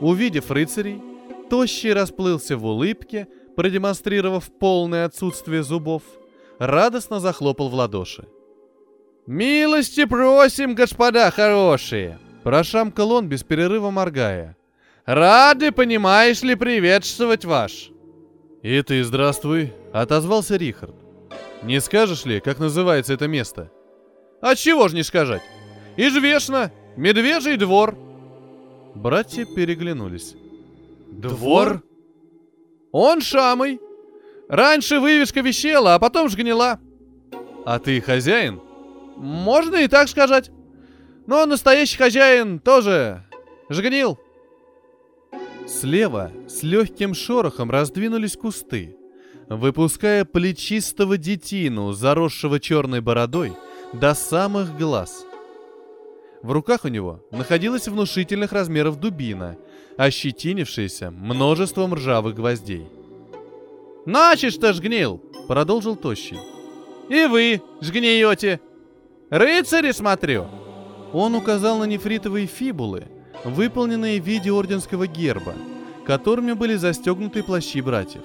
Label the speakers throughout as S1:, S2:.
S1: Увидев рыцарей, Тощий расплылся в улыбке, продемонстрировав полное отсутствие зубов, радостно захлопал в ладоши. «Милости просим, господа хорошие!» Прошамкал он без перерыва моргая. «Рады, понимаешь ли, приветствовать ваш!» «И ты здравствуй!» — отозвался Рихард. «Не скажешь ли, как называется это место?» «А чего ж не сказать? Известно! Медвежий двор!» Братья переглянулись.
S2: «Двор?»
S1: «Он шамый. Раньше вывеска висела, а потом сгнила». «А ты хозяин?» «Можно и так сказать. Но настоящий хозяин тоже сгнил». Слева с легким шорохом раздвинулись кусты, выпуская плечистого детину, заросшего черной бородой, до самых глаз. В руках у него находилась внушительных размеров дубина, ощетинившаяся множеством ржавых гвоздей. «Начисто жгнил!» — продолжил Тощий. «И вы жгниете! Рыцари, смотрю!» Он указал на нефритовые фибулы, выполненные в виде орденского герба, которыми были застегнуты плащи братьев.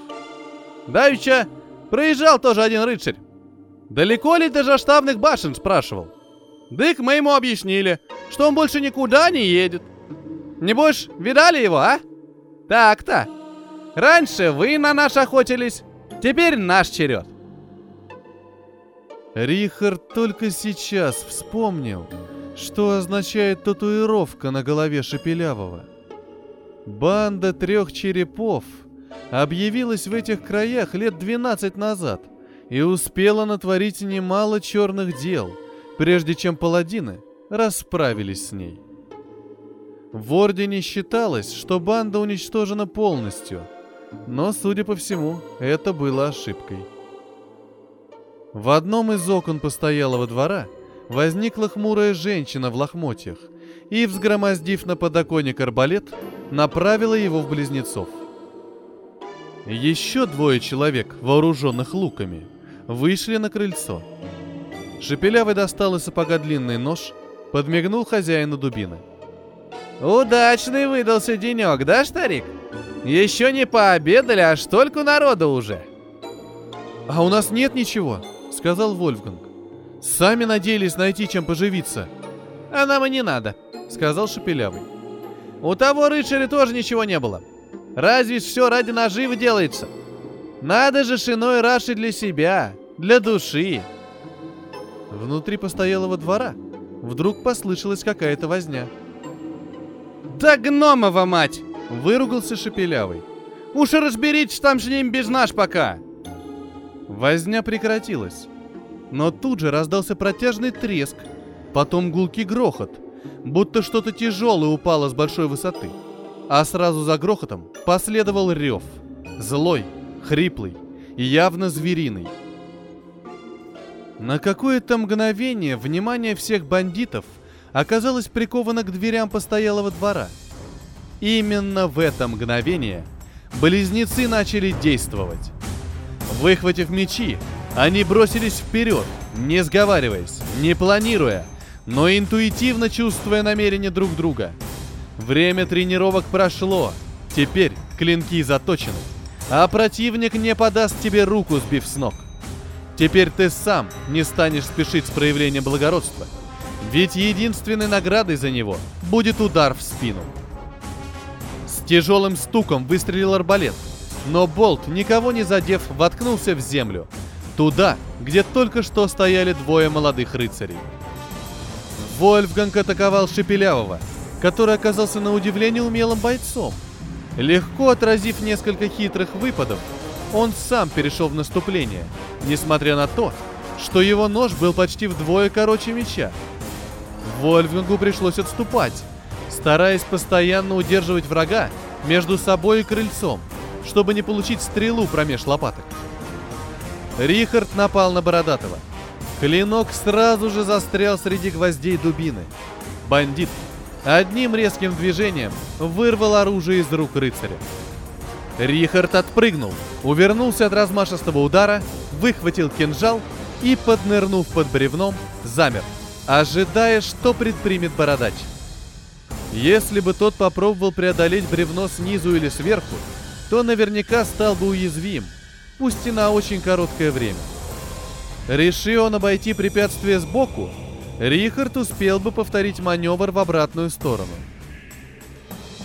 S1: «Давеча проезжал тоже один рыцарь. Далеко ли до заштабных башен?» — спрашивал. Дык мы ему объяснили, что он больше никуда не едет. Небось, видали его, а? Так-то. Раньше вы на нас охотились, теперь наш черед. Рихард только сейчас вспомнил, что означает татуировка на голове Шепелявого. Банда трех черепов объявилась в этих краях лет 12 назад и успела натворить немало черных дел, прежде чем паладины расправились с ней. В Ордене считалось, что банда уничтожена полностью, но, судя по всему, это было ошибкой. В одном из окон постоялого двора возникла хмурая женщина в лохмотьях и, взгромоздив на подоконник арбалет, направила его в близнецов. Еще двое человек, вооруженных луками, вышли на крыльцо. Шепелявый достал из сапога длинный нож, подмигнул хозяину дубины – Удачный выдался денек, да, старик? Еще не пообедали, а столько народу уже. А у нас нет ничего, сказал Вольфганг. Сами надеялись найти чем поживиться. А нам и не надо, сказал Шепелявый. У того рыцаря тоже ничего не было. Разве все ради наживы делается? Надо же шиной раши для себя, для души. Внутри постоялого двора вдруг послышалась какая-то возня. «Да гномова мать!» — выругался Шепелявый. «Уж разберитесь там с ним без наш пока!» Возня прекратилась. Но тут же раздался протяжный треск, потом гулкий грохот, будто что-то тяжелое упало с большой высоты. А сразу за грохотом последовал рев. Злой, хриплый и явно звериный. На какое-то мгновение внимание всех бандитов — оказалась прикована к дверям постоялого двора. Именно в это мгновение близнецы начали действовать. Выхватив мечи, они бросились вперед, не сговариваясь, не планируя, но интуитивно чувствуя намерения друг друга. Время тренировок прошло, теперь клинки заточены, а противник не подаст тебе руку, сбив с ног. Теперь ты сам не станешь спешить с проявлением благородства – ведь единственной наградой за него будет удар в спину. С тяжелым стуком выстрелил арбалет, но болт, никого не задев, воткнулся в землю. Туда, где только что стояли двое молодых рыцарей. Вольфганг атаковал Шепелявого, который оказался на удивление умелым бойцом. Легко отразив несколько хитрых выпадов, он сам перешел в наступление, несмотря на то, что его нож был почти вдвое короче меча. Вольфгангу пришлось отступать, стараясь постоянно удерживать врага между собой и крыльцом, чтобы не получить стрелу промеж лопаток. Рихард напал на Бородатого. Клинок сразу же застрял среди гвоздей дубины. Бандит одним резким движением вырвал оружие из рук рыцаря. Рихард отпрыгнул, увернулся от размашистого удара, выхватил кинжал и, поднырнув под бревном, замер – ожидая, что предпримет бородач. Если бы тот попробовал преодолеть бревно снизу или сверху, то наверняка стал бы уязвим, пусть и на очень короткое время. Реши он обойти препятствие сбоку, Рихард успел бы повторить маневр в обратную сторону –